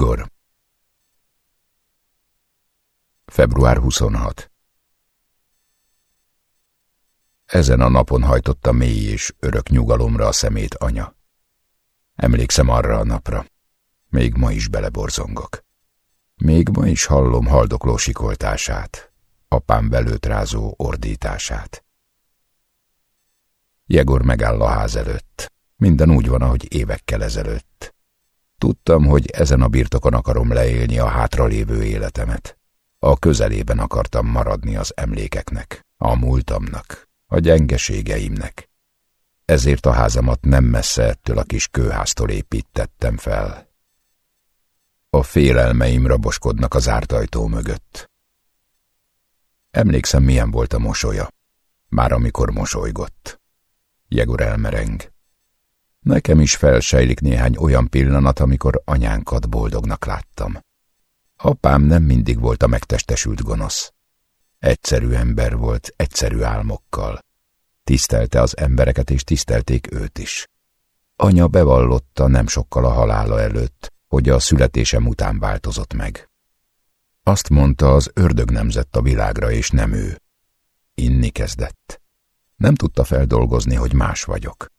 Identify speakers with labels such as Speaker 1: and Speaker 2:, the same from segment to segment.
Speaker 1: Igor Február 26 Ezen a napon hajtotta mély és örök nyugalomra a szemét anya. Emlékszem arra a napra. Még ma is beleborzongok. Még ma is hallom haldokló sikoltását, apám belőtt rázó ordítását. Jegor megáll a ház előtt. Minden úgy van, ahogy évekkel ezelőtt. Tudtam, hogy ezen a birtokon akarom leélni a hátralévő életemet. A közelében akartam maradni az emlékeknek, a múltamnak, a gyengeségeimnek. Ezért a házamat nem messze ettől a kis kőháztól építettem fel. A félelmeim raboskodnak az zárt ajtó mögött. Emlékszem, milyen volt a mosolya, már amikor mosolygott. Jegor elmereng. Nekem is felsejlik néhány olyan pillanat, amikor anyánkat boldognak láttam. Apám nem mindig volt a megtestesült gonosz. Egyszerű ember volt, egyszerű álmokkal. Tisztelte az embereket, és tisztelték őt is. Anya bevallotta nem sokkal a halála előtt, hogy a születésem után változott meg. Azt mondta, az ördög nemzett a világra, és nem ő. Inni kezdett. Nem tudta feldolgozni, hogy más vagyok.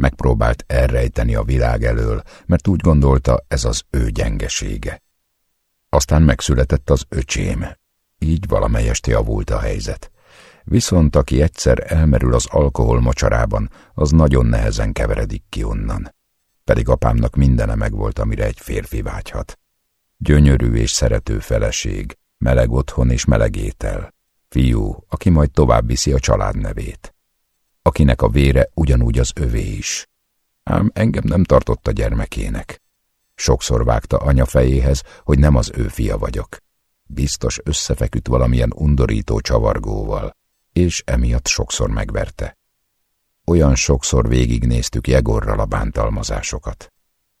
Speaker 1: Megpróbált elrejteni a világ elől, mert úgy gondolta, ez az ő gyengesége. Aztán megszületett az öcsém. Így valamelyest javult a helyzet. Viszont aki egyszer elmerül az alkohol mocsarában, az nagyon nehezen keveredik ki onnan. Pedig apámnak mindene megvolt, amire egy férfi vágyhat. Gyönyörű és szerető feleség, meleg otthon és meleg étel. Fiú, aki majd tovább viszi a család nevét. Akinek a vére ugyanúgy az övé is. Ám engem nem tartott a gyermekének. Sokszor vágta anya fejéhez, hogy nem az ő fia vagyok. Biztos összefeküdt valamilyen undorító csavargóval, és emiatt sokszor megverte. Olyan sokszor végignéztük Jegorral a bántalmazásokat.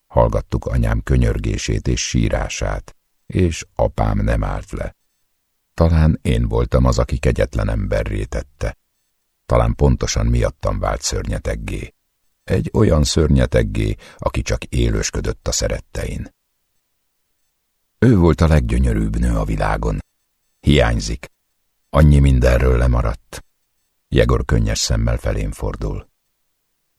Speaker 1: Hallgattuk anyám könyörgését és sírását, és apám nem állt le. Talán én voltam az, aki kegyetlen emberré tette. Talán pontosan miattam vált szörnyeteggé egy olyan szörnyeteggé, aki csak élősködött a szerettein. Ő volt a leggyönyörűbb nő a világon. Hiányzik. Annyi mindenről lemaradt. Jegor könnyes szemmel felén fordul.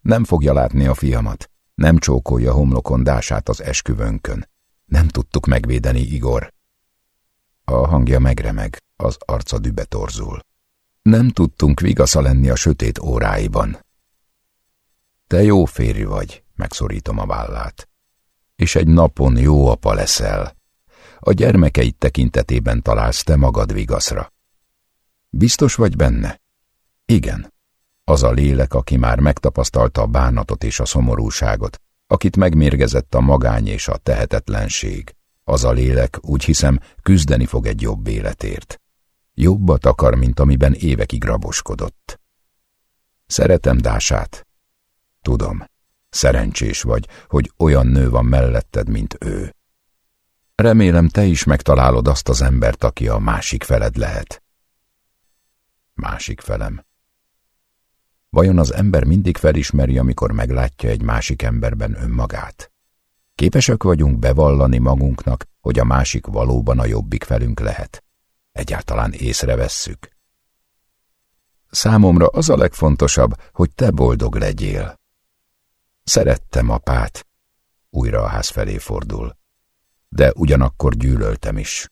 Speaker 1: Nem fogja látni a fiamat, nem csókolja homlokondását az esküvőnkön. Nem tudtuk megvédeni Igor. A hangja megremeg, az arca dübe torzul. Nem tudtunk vigasza lenni a sötét óráiban, te jó férj vagy, megszorítom a vállát. És egy napon jó apa leszel. A gyermekeid tekintetében találsz te magad vigaszra. Biztos vagy benne? Igen. Az a lélek, aki már megtapasztalta a bánatot és a szomorúságot, akit megmérgezett a magány és a tehetetlenség. Az a lélek, úgy hiszem, küzdeni fog egy jobb életért. Jobbat akar, mint amiben évekig raboskodott. Szeretem Dását, Tudom, szerencsés vagy, hogy olyan nő van melletted, mint ő. Remélem te is megtalálod azt az embert, aki a másik feled lehet. Másik felem. Vajon az ember mindig felismeri, amikor meglátja egy másik emberben önmagát? Képesek vagyunk bevallani magunknak, hogy a másik valóban a jobbik felünk lehet? Egyáltalán észrevesszük. Számomra az a legfontosabb, hogy te boldog legyél. Szerettem apát. Újra a ház felé fordul. De ugyanakkor gyűlöltem is.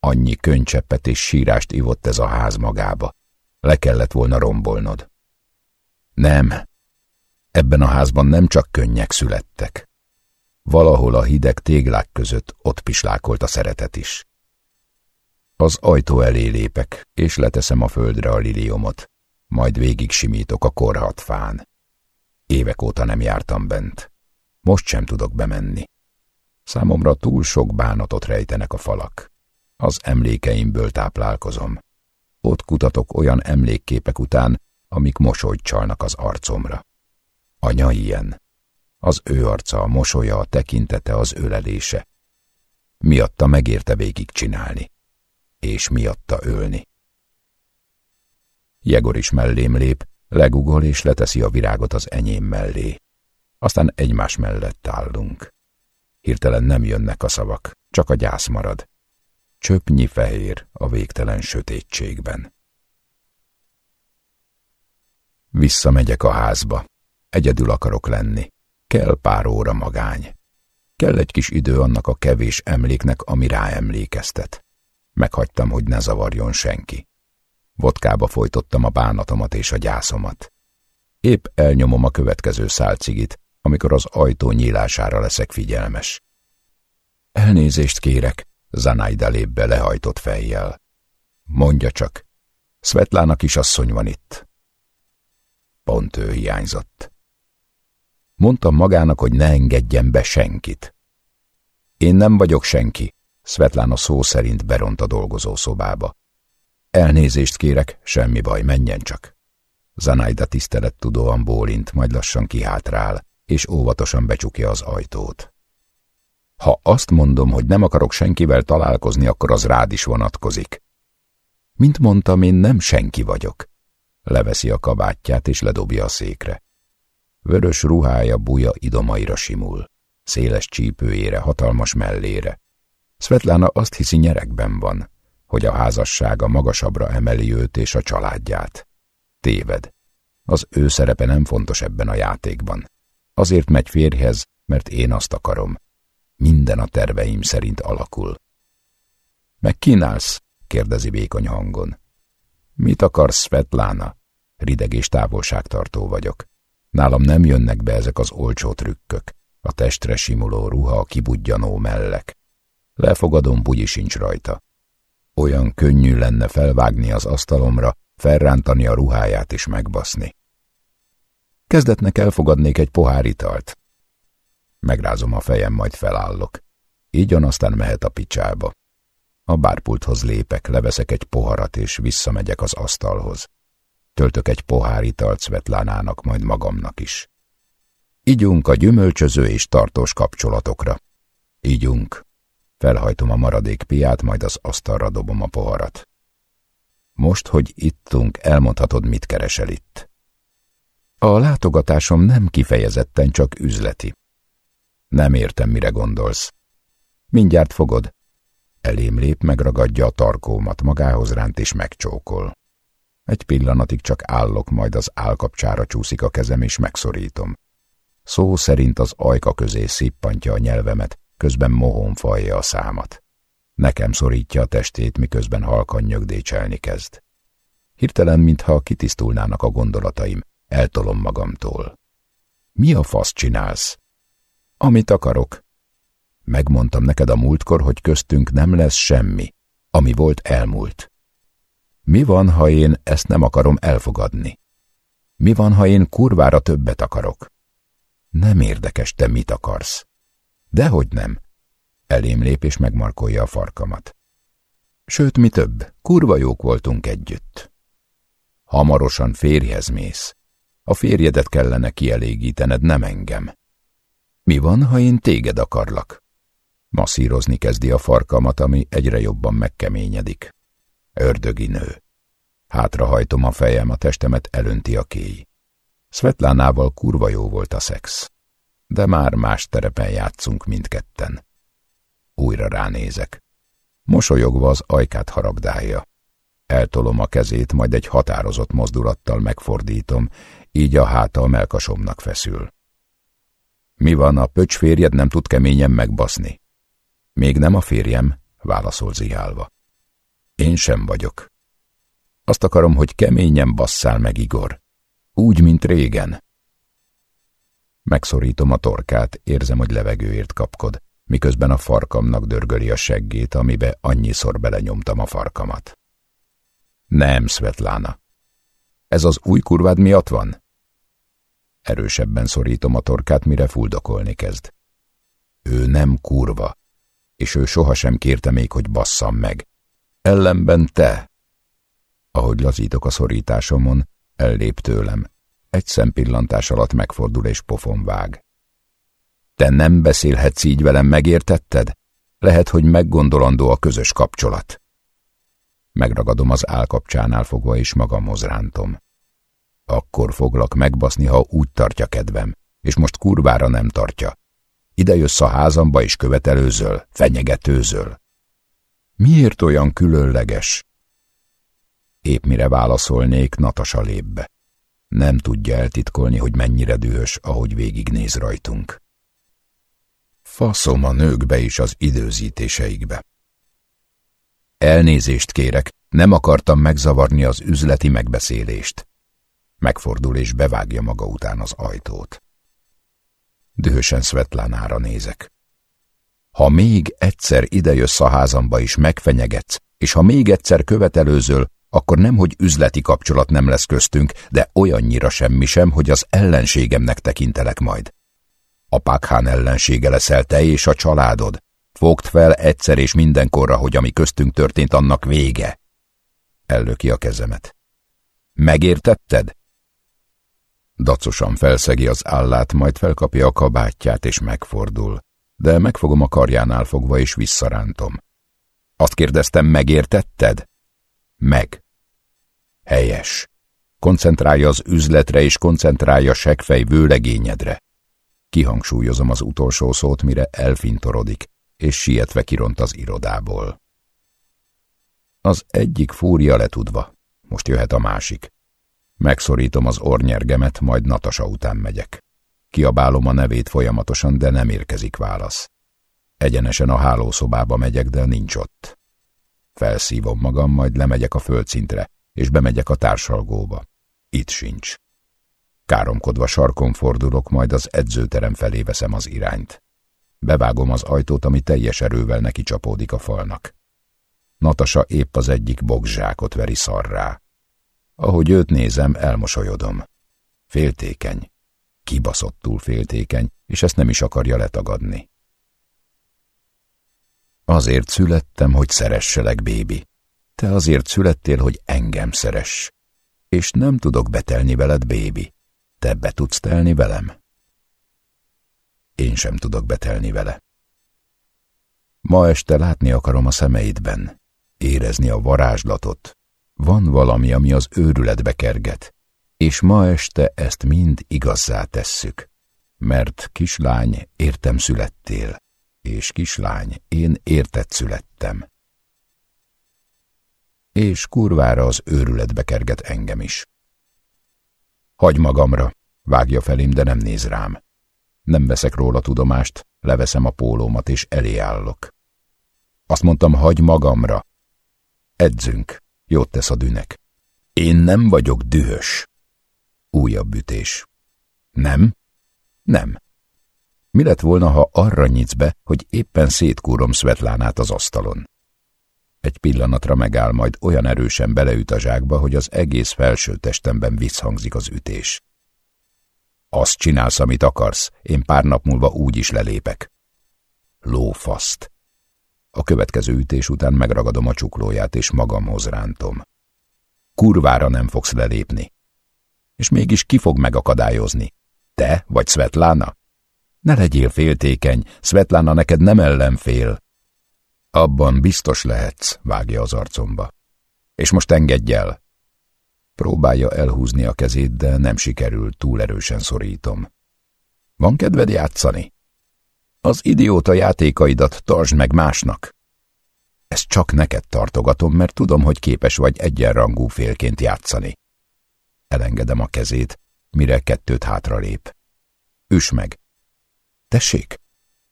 Speaker 1: Annyi könycseppet és sírást ivott ez a ház magába. Le kellett volna rombolnod. Nem. Ebben a házban nem csak könnyek születtek. Valahol a hideg téglák között ott pislákolt a szeretet is. Az ajtó elé lépek, és leteszem a földre a liliomot, majd végig simítok a korhat fán. Évek óta nem jártam bent. Most sem tudok bemenni. Számomra túl sok bánatot rejtenek a falak. Az emlékeimből táplálkozom. Ott kutatok olyan emlékképek után, amik mosolyt csalnak az arcomra. Anya ilyen. Az ő arca, a mosolya, a tekintete, az ölelése. Miatta megérte végig csinálni. És miatta ölni. Jegor is mellém lép, Legugol és leteszi a virágot az enyém mellé. Aztán egymás mellett állunk. Hirtelen nem jönnek a szavak, csak a gyász marad. Csöpnyi fehér a végtelen sötétségben. Visszamegyek a házba. Egyedül akarok lenni. Kell pár óra magány. Kell egy kis idő annak a kevés emléknek, ami ráemlékeztet. Meghagytam, hogy ne zavarjon senki. Vodkába folytottam a bánatomat és a gyászomat. Épp elnyomom a következő szálcigit, amikor az ajtó nyílására leszek figyelmes. Elnézést kérek, Zanaida lép lehajtott fejjel. Mondja csak, Svetlána kisasszony van itt. Pont ő hiányzott. Mondtam magának, hogy ne engedjen be senkit. Én nem vagyok senki, Svetlána szó szerint beront a dolgozószobába. Elnézést kérek, semmi baj, menjen csak. Zanaida tudóan bólint, majd lassan kihátrál, és óvatosan becsukja az ajtót. Ha azt mondom, hogy nem akarok senkivel találkozni, akkor az rád is vonatkozik. Mint mondtam, én nem senki vagyok. Leveszi a kabátját, és ledobja a székre. Vörös ruhája buja idomaira simul, széles csípőjére, hatalmas mellére. Svetlana azt hiszi nyerekben van, hogy a házassága magasabbra emeli őt és a családját. Téved. Az ő szerepe nem fontos ebben a játékban. Azért megy férjhez, mert én azt akarom. Minden a terveim szerint alakul. Meg kínálsz? kérdezi vékony hangon. Mit akarsz, Svetlana? Rideg és távolságtartó vagyok. Nálam nem jönnek be ezek az olcsó trükkök. A testre simuló ruha, a kibudjanó mellek. Lefogadom, bugyi sincs rajta. Olyan könnyű lenne felvágni az asztalomra, felrántani a ruháját és megbaszni. Kezdetnek elfogadnék egy pohár italt. Megrázom a fejem, majd felállok. Így aztán mehet a picsába. A bárpulthoz lépek, leveszek egy poharat, és visszamegyek az asztalhoz. Töltök egy pohár italt Svetlánának, majd magamnak is. Igyunk a gyümölcsöző és tartós kapcsolatokra. Igyunk. Felhajtom a maradék piát, majd az asztalra dobom a poharat. Most, hogy ittunk, elmondhatod, mit keresel itt. A látogatásom nem kifejezetten csak üzleti. Nem értem, mire gondolsz. Mindjárt fogod. Elém lép, megragadja a tarkómat, magához ránt és megcsókol. Egy pillanatig csak állok, majd az állkapcsára csúszik a kezem és megszorítom. Szó szerint az ajka közé szippantja a nyelvemet, közben mohón falja a számat. Nekem szorítja a testét, miközben halkan nyögdécselni kezd. Hirtelen, mintha kitisztulnának a gondolataim, eltolom magamtól. Mi a fasz csinálsz? Amit akarok. Megmondtam neked a múltkor, hogy köztünk nem lesz semmi. Ami volt, elmúlt. Mi van, ha én ezt nem akarom elfogadni? Mi van, ha én kurvára többet akarok? Nem érdekes, te mit akarsz. Dehogy nem. Elém lép és megmarkolja a farkamat. Sőt, mi több, kurva jók voltunk együtt. Hamarosan férjhez mész. A férjedet kellene kielégítened, nem engem. Mi van, ha én téged akarlak? Masszírozni kezdi a farkamat, ami egyre jobban megkeményedik. Ördögi nő. Hátrahajtom a fejem, a testemet elönti a kéj. Svetlánával kurva jó volt a szex. De már más terepen játszunk mindketten. Újra ránézek. Mosolyogva az ajkát haragdálja. Eltolom a kezét, majd egy határozott mozdulattal megfordítom, így a háta a melkasomnak feszül. Mi van, a pöcs férjed nem tud keményen megbaszni? Még nem a férjem, válaszol zihálva. Én sem vagyok. Azt akarom, hogy keményen basszál meg, Igor. Úgy, mint régen. Megszorítom a torkát, érzem, hogy levegőért kapkod, miközben a farkamnak dörgöli a seggét, amibe annyiszor belenyomtam a farkamat. Nem, Svetlana. Ez az új kurvád miatt van? Erősebben szorítom a torkát, mire fuldokolni kezd. Ő nem kurva, és ő sohasem kérte még, hogy basszam meg. Ellenben te. Ahogy lazítok a szorításomon, ellép tőlem. Egy szempillantás alatt megfordul és pofon vág. Te nem beszélhetsz így velem, megértetted? Lehet, hogy meggondolandó a közös kapcsolat. Megragadom az állkapcsánál fogva, és magamhoz rántom. Akkor foglak megbaszni, ha úgy tartja kedvem, és most kurvára nem tartja. Ide jössz a házamba és követelőzöl, fenyegetőzöl. Miért olyan különleges? Épp mire válaszolnék, Natasa lép be. Nem tudja eltitkolni, hogy mennyire dühös, ahogy végignéz rajtunk. Faszom a nőkbe is az időzítéseikbe. Elnézést kérek, nem akartam megzavarni az üzleti megbeszélést. Megfordul és bevágja maga után az ajtót. Dühösen Svetlánára nézek. Ha még egyszer idejössz a házamba és megfenyegetsz, és ha még egyszer követelőzöl, akkor nem, hogy üzleti kapcsolat nem lesz köztünk, de olyannyira semmi sem, hogy az ellenségemnek tekintelek majd. A Pakhán ellensége leszel te és a családod. Fogd fel egyszer és mindenkorra, hogy ami köztünk történt, annak vége. Ellöki a kezemet. Megértetted? Dacosan felszegi az állát, majd felkapja a kabátját és megfordul, de megfogom a karjánál fogva és visszarántom. Azt kérdeztem, megértetted? Meg. Helyes. Koncentrálja az üzletre és koncentrálja segfej vőlegényedre. Kihangsúlyozom az utolsó szót, mire elfintorodik, és sietve kiront az irodából. Az egyik fúria letudva, most jöhet a másik. Megszorítom az ornyergemet, majd Natasa után megyek. Kiabálom a nevét folyamatosan, de nem érkezik válasz. Egyenesen a hálószobába megyek, de nincs ott. Felszívom magam, majd lemegyek a földszintre, és bemegyek a társalgóba. Itt sincs. Káromkodva sarkon fordulok, majd az edzőterem felé veszem az irányt. Bevágom az ajtót, ami teljes erővel neki csapódik a falnak. Natasa épp az egyik bogzsákot veri szarrá. Ahogy őt nézem, elmosolyodom. Féltékeny. Kibaszottul féltékeny, és ezt nem is akarja letagadni. Azért születtem, hogy szeresselek, bébi. Te azért születtél, hogy engem szeress. És nem tudok betelni veled, bébi. Te be tudsz telni velem? Én sem tudok betelni vele. Ma este látni akarom a szemeidben, érezni a varázslatot. Van valami, ami az őrületbe kerget, és ma este ezt mind igazzá tesszük. Mert kislány, értem születtél, és kislány, én értett születtem. És kurvára az őrületbe kerget engem is. Hagy magamra, vágja felém, de nem néz rám. Nem veszek róla tudomást, leveszem a pólómat és elé állok. Azt mondtam, hagy magamra. Edzünk, jót tesz a dűnek. Én nem vagyok dühös. Újabb ütés. Nem? Nem. Mi lett volna, ha arra nyitsz be, hogy éppen szétkúrom Svetlánát az asztalon? Egy pillanatra megáll, majd olyan erősen beleüt a zsákba, hogy az egész felső testemben visszhangzik az ütés. Azt csinálsz, amit akarsz, én pár nap múlva úgy is lelépek. Lófaszt. A következő ütés után megragadom a csuklóját, és magamhoz rántom. Kurvára nem fogsz lelépni. És mégis ki fog megakadályozni? Te vagy Svetlana? Ne legyél féltékeny, Svetlana neked nem ellenfél. Abban biztos lehetsz, vágja az arcomba. És most engedj el. Próbálja elhúzni a kezét, de nem sikerül, túl erősen szorítom. Van kedved játszani? Az idióta játékaidat tartsd meg másnak. Ezt csak neked tartogatom, mert tudom, hogy képes vagy egyenrangú félként játszani. Elengedem a kezét, mire kettőt hátra lép. Üs meg! Tessék!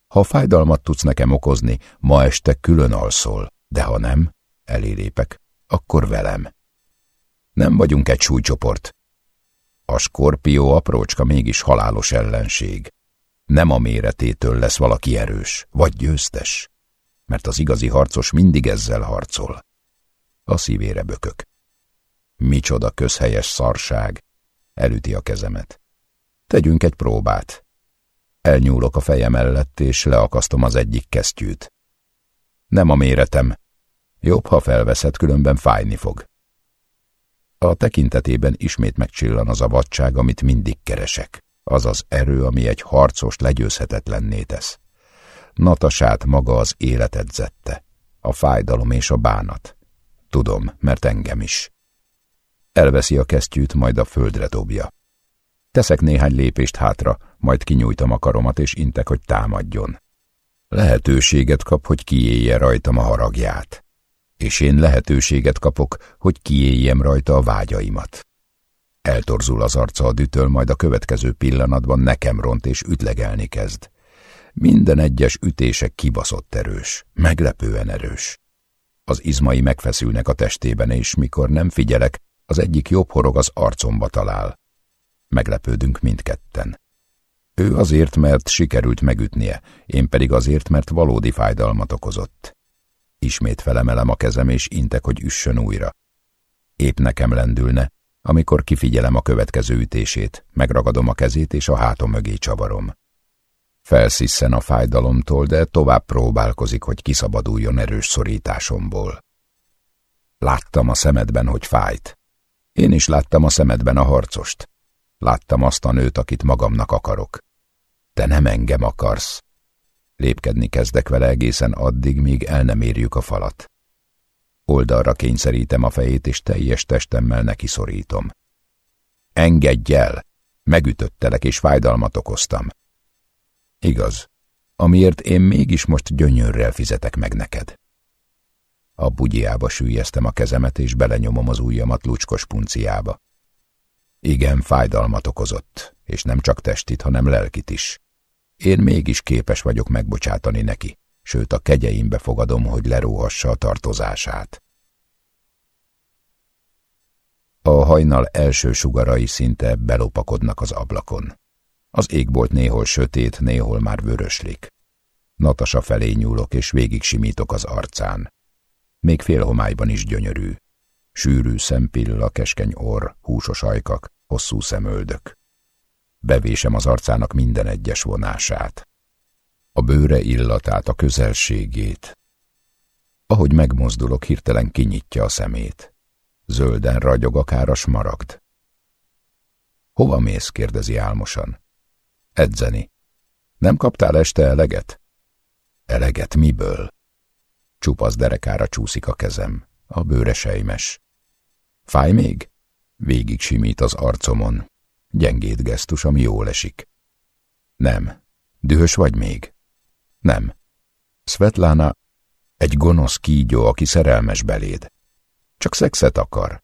Speaker 1: Ha fájdalmat tudsz nekem okozni, ma este külön alszol, de ha nem, elélépek, akkor velem. Nem vagyunk egy súlycsoport. A skorpió aprócska mégis halálos ellenség. Nem a méretétől lesz valaki erős, vagy győztes, mert az igazi harcos mindig ezzel harcol. A szívére bökök. Micsoda közhelyes szarság! Elüti a kezemet. Tegyünk egy próbát. Elnyúlok a feje mellett, és leakasztom az egyik kesztyűt. Nem a méretem. Jobb, ha felveszed, különben fájni fog. A tekintetében ismét megcsillan az a vadság, amit mindig keresek. Az az erő, ami egy harcos legyőzhetetlenné tesz. Natasát maga az élet edzette. A fájdalom és a bánat. Tudom, mert engem is. Elveszi a kesztyűt, majd a földre dobja. Teszek néhány lépést hátra, majd kinyújtom a karomat, és intek, hogy támadjon. Lehetőséget kap, hogy kiélje rajtam a haragját. És én lehetőséget kapok, hogy kiéljem rajta a vágyaimat. Eltorzul az arca a dütöl, majd a következő pillanatban nekem ront és ütlegelni kezd. Minden egyes ütése kibaszott erős, meglepően erős. Az izmai megfeszülnek a testében, és mikor nem figyelek, az egyik jobb horog az arcomba talál. Meglepődünk mindketten. Ő azért, mert sikerült megütnie, én pedig azért, mert valódi fájdalmat okozott. Ismét felemelem a kezem, és intek, hogy üssön újra. Épp nekem lendülne, amikor kifigyelem a következő ütését, megragadom a kezét, és a hátom mögé csavarom. Felsziszen a fájdalomtól, de tovább próbálkozik, hogy kiszabaduljon erős szorításomból. Láttam a szemedben, hogy fájt. Én is láttam a szemedben a harcost. Láttam azt a nőt, akit magamnak akarok. Te nem engem akarsz. Lépkedni kezdek vele egészen addig, míg el nem érjük a falat. Oldalra kényszerítem a fejét, és teljes testemmel neki szorítom. Engedj el! Megütöttelek, és fájdalmat okoztam. Igaz, amiért én mégis most gyönyörrel fizetek meg neked. A bugyjába sűjeztem a kezemet, és belenyomom az ujjamat lucskos punciába. Igen, fájdalmat okozott, és nem csak testit, hanem lelkit is. Én mégis képes vagyok megbocsátani neki, sőt a kegyeimbe fogadom, hogy leróhassa a tartozását. A hajnal első sugarai szinte belopakodnak az ablakon. Az égbolt néhol sötét, néhol már vöröslik. Natasa felé nyúlok, és végig simítok az arcán. Még félhomályban is gyönyörű. Sűrű szempilla, keskeny orr, húsos ajkak, hosszú szemöldök. Bevésem az arcának minden egyes vonását. A bőre illatát, a közelségét. Ahogy megmozdulok, hirtelen kinyitja a szemét. Zölden ragyog akár a smaragd. Hova mész? kérdezi álmosan. Edzeni. Nem kaptál este eleget? Eleget miből? Csupasz derekára csúszik a kezem. A bőre sejmes. Fáj még? Végig simít az arcomon. Gyengét gesztus, ami jól esik. Nem. Dühös vagy még? Nem. Svetlana egy gonosz kígyó, aki szerelmes beléd. Csak szexet akar.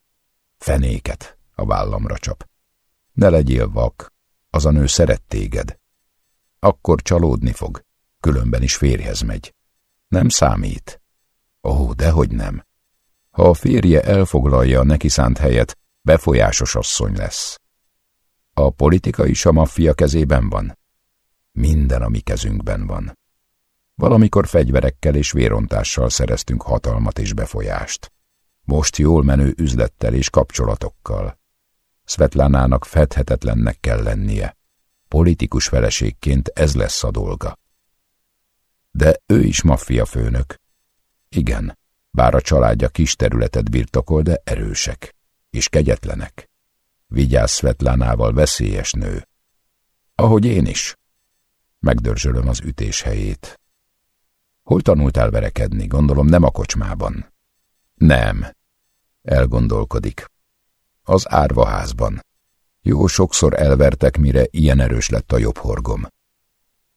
Speaker 1: Fenéket a vállamra csap. Ne legyél vak, az a nő szeret téged. Akkor csalódni fog, különben is férjhez megy. Nem számít. Ó, dehogy nem. Ha a férje elfoglalja a neki szánt helyet, befolyásos asszony lesz. A politika is a maffia kezében van? Minden a mi kezünkben van. Valamikor fegyverekkel és vérontással szereztünk hatalmat és befolyást. Most jól menő üzlettel és kapcsolatokkal. Svetlánának fedhetetlennek kell lennie. Politikus feleségként ez lesz a dolga. De ő is maffia főnök. Igen, bár a családja kis területet birtokol, de erősek és kegyetlenek. Vigyázz Svetlánával, veszélyes nő. Ahogy én is. Megdörzsölöm az ütés helyét. Hol tanultál verekedni? Gondolom nem a kocsmában. Nem. Elgondolkodik. Az árvaházban. Jó sokszor elvertek, mire ilyen erős lett a jobb horgom.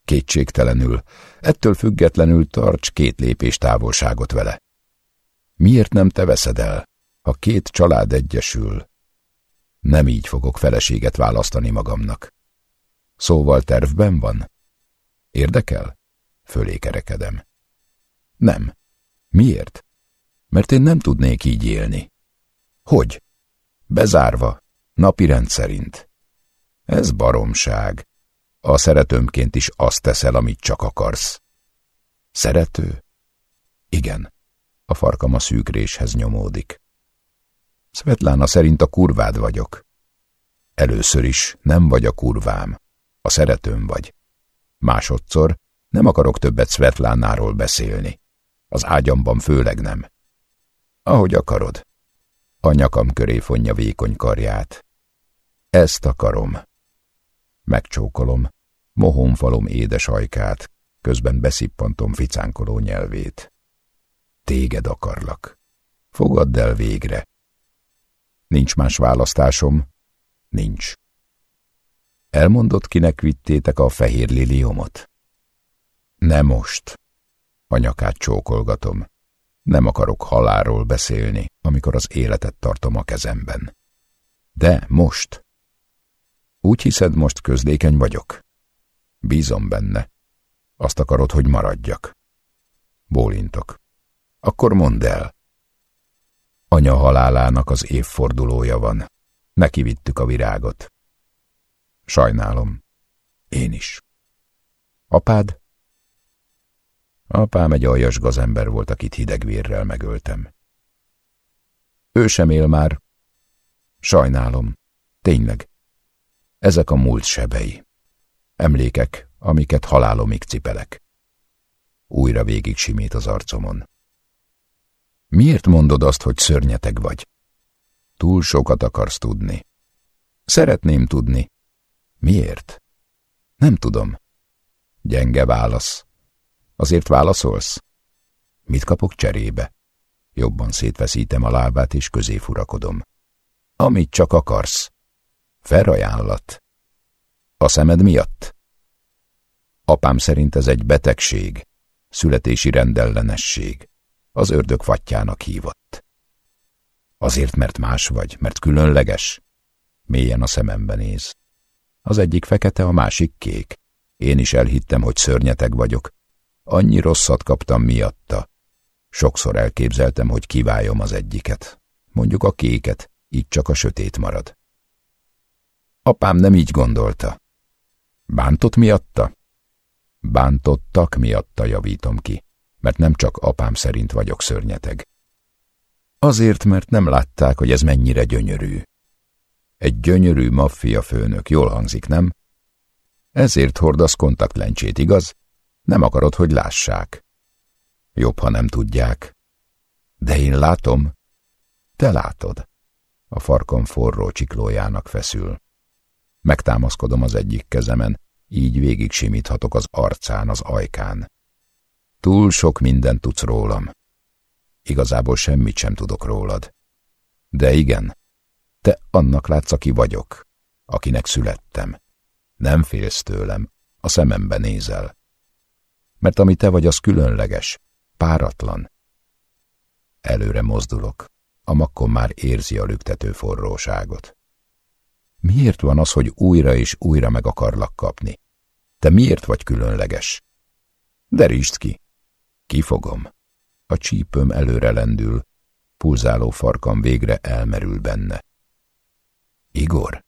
Speaker 1: Kétségtelenül, ettől függetlenül tarts két lépés távolságot vele. Miért nem te veszed el? Ha két család egyesül, nem így fogok feleséget választani magamnak. Szóval tervben van? Érdekel? Fölé kerekedem. Nem. Miért? Mert én nem tudnék így élni. Hogy? Bezárva, napi rendszerint. Ez baromság. A szeretőmként is azt teszel, amit csak akarsz. Szerető? Igen. A farkam a szűkréshez nyomódik. Szvetlána szerint a kurvád vagyok. Először is nem vagy a kurvám, a szeretőm vagy. Másodszor nem akarok többet Svetlánáról beszélni. Az ágyamban főleg nem. Ahogy akarod. A nyakam köré fonja vékony karját. Ezt akarom. Megcsókolom, mohónfalom édes ajkát, közben beszippantom ficánkoló nyelvét. Téged akarlak. Fogadd el végre, Nincs más választásom. Nincs. Elmondott, kinek vittétek a fehér liliomot? Ne most. A nyakát csókolgatom. Nem akarok halálról beszélni, amikor az életet tartom a kezemben. De most. Úgy hiszed, most közlékeny vagyok? Bízom benne. Azt akarod, hogy maradjak. Bólintok. Akkor mondd el. Anya halálának az évfordulója van. Neki vittük a virágot. Sajnálom. Én is. Apád? Apám egy aljas gazember volt, akit hidegvérrel megöltem. Ő sem él már. Sajnálom. Tényleg. Ezek a múlt sebei. Emlékek, amiket halálomig cipelek. Újra végig simít az arcomon. Miért mondod azt, hogy szörnyeteg vagy? Túl sokat akarsz tudni. Szeretném tudni. Miért? Nem tudom. Gyenge válasz. Azért válaszolsz? Mit kapok cserébe? Jobban szétveszítem a lábát, és közé furakodom. Amit csak akarsz. Felajánlat. A szemed miatt? Apám szerint ez egy betegség, születési rendellenesség. Az ördög fattyának hívott. Azért, mert más vagy, mert különleges? Mélyen a szemembe néz. Az egyik fekete, a másik kék. Én is elhittem, hogy szörnyeteg vagyok. Annyi rosszat kaptam miatta. Sokszor elképzeltem, hogy kiváljom az egyiket. Mondjuk a kéket, így csak a sötét marad. Apám nem így gondolta. Bántott miatta? Bántottak miatta javítom ki, mert nem csak apám szerint vagyok szörnyeteg. Azért, mert nem látták, hogy ez mennyire gyönyörű. Egy gyönyörű maffia főnök, jól hangzik, nem? Ezért hordasz kontaktlencsét, igaz? Nem akarod, hogy lássák. Jobb, ha nem tudják. De én látom. Te látod. A farkam forró csiklójának feszül. Megtámaszkodom az egyik kezemen, így végig simíthatok az arcán, az ajkán. Túl sok mindent tudsz rólam. Igazából semmit sem tudok rólad. De igen, te annak látsz, aki vagyok, akinek születtem. Nem félsz tőlem, a szemembe nézel. Mert ami te vagy, az különleges, páratlan. Előre mozdulok, a makkon már érzi a lüktető forróságot. Miért van az, hogy újra és újra meg akarlak kapni? Te miért vagy különleges? Derítsd ki. Kifogom. A csípőm előre lendül, pulzáló farkam végre elmerül benne. Igor?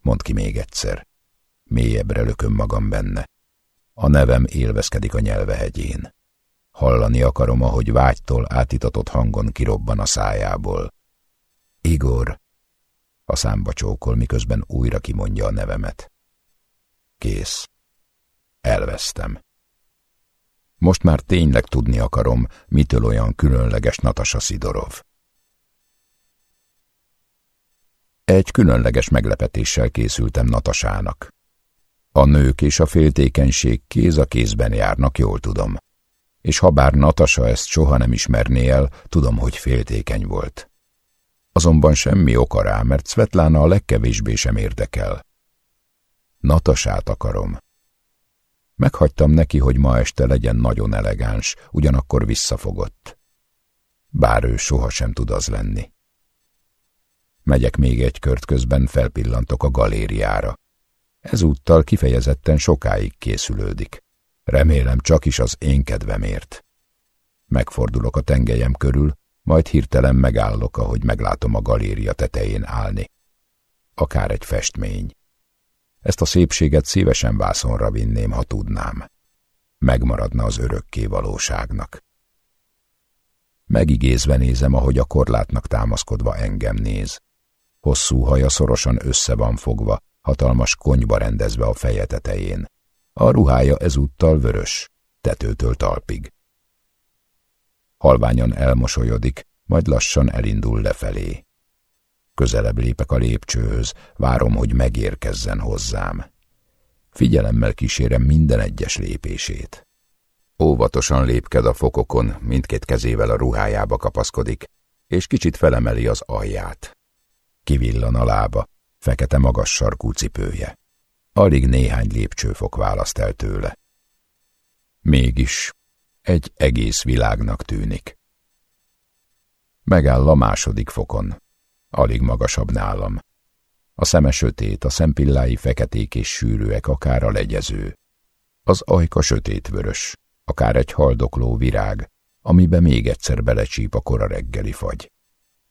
Speaker 1: Mondd ki még egyszer. Mélyebbre lököm magam benne. A nevem élvezkedik a nyelvehegyén. Hallani akarom, ahogy vágytól átitatott hangon kirobban a szájából. Igor! A számba csókol, miközben újra kimondja a nevemet. Kész. Elvesztem. Most már tényleg tudni akarom, mitől olyan különleges Natasa Szidorov. Egy különleges meglepetéssel készültem Natasának. A nők és a féltékenység kéz a kézben járnak, jól tudom. És ha bár Natasa ezt soha nem ismerné el, tudom, hogy féltékeny volt. Azonban semmi oka rá, mert Svetlana a legkevésbé sem érdekel. Natasát akarom. Meghagytam neki, hogy ma este legyen nagyon elegáns, ugyanakkor visszafogott. Bár ő sohasem tud az lenni. Megyek még egy kört közben, felpillantok a galériára. Ezúttal kifejezetten sokáig készülődik. Remélem csak is az én kedvemért. Megfordulok a tengelyem körül, majd hirtelen megállok, ahogy meglátom a galéria tetején állni. Akár egy festmény. Ezt a szépséget szívesen vászonra vinném, ha tudnám. Megmaradna az örökké valóságnak. Megigézve nézem, ahogy a korlátnak támaszkodva engem néz. Hosszú haja szorosan össze van fogva, hatalmas konyba rendezve a feje tetején. A ruhája ezúttal vörös, tetőtől talpig. Halványan elmosolyodik, majd lassan elindul lefelé. Közelebb lépek a lépcsőhöz, várom, hogy megérkezzen hozzám. Figyelemmel kísérem minden egyes lépését. Óvatosan lépked a fokokon, mindkét kezével a ruhájába kapaszkodik, és kicsit felemeli az alját. Kivillan a lába, fekete magas sarkú cipője. Alig néhány lépcsőfok választ el tőle. Mégis egy egész világnak tűnik. Megáll a második fokon, alig magasabb nálam. A szeme sötét, a szempillái feketék és sűrűek, akár a legyező. Az ajka sötétvörös, akár egy haldokló virág, amibe még egyszer belecsíp a kora reggeli fagy.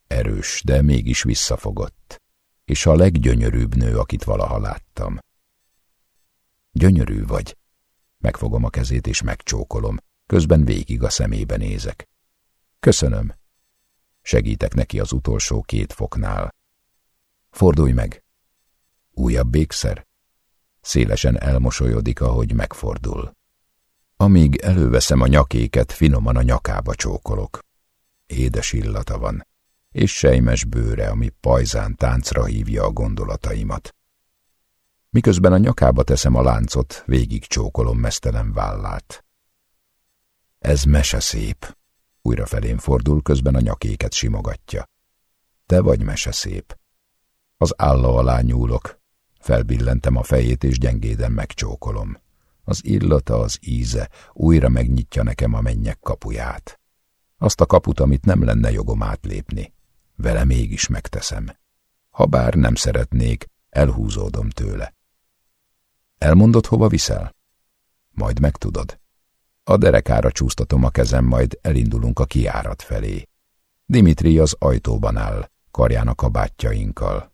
Speaker 1: Erős, de mégis visszafogott, és a leggyönyörűbb nő, akit valaha láttam. Gyönyörű vagy. Megfogom a kezét és megcsókolom, közben végig a szemébe nézek. Köszönöm. Segítek neki az utolsó két foknál. Fordulj meg. Újabb békszer? Szélesen elmosolyodik, ahogy megfordul. Amíg előveszem a nyakéket, finoman a nyakába csókolok. Édes illata van, és sejmes bőre, ami pajzán táncra hívja a gondolataimat. Miközben a nyakába teszem a láncot, végig csókolom mesztelen vállát. Ez mese szép. Újra felén fordul, közben a nyakéket simogatja. Te vagy mese szép. Az álla alá nyúlok, felbillentem a fejét, és gyengéden megcsókolom. Az illata, az íze újra megnyitja nekem a mennyek kapuját. Azt a kaput, amit nem lenne jogom átlépni. Vele mégis megteszem. Habár nem szeretnék, elhúzódom tőle. Elmondod, hova viszel? Majd megtudod. A derekára csúsztatom a kezem, majd elindulunk a kiárat felé. Dimitri az ajtóban áll, karján a kabátjainkkal.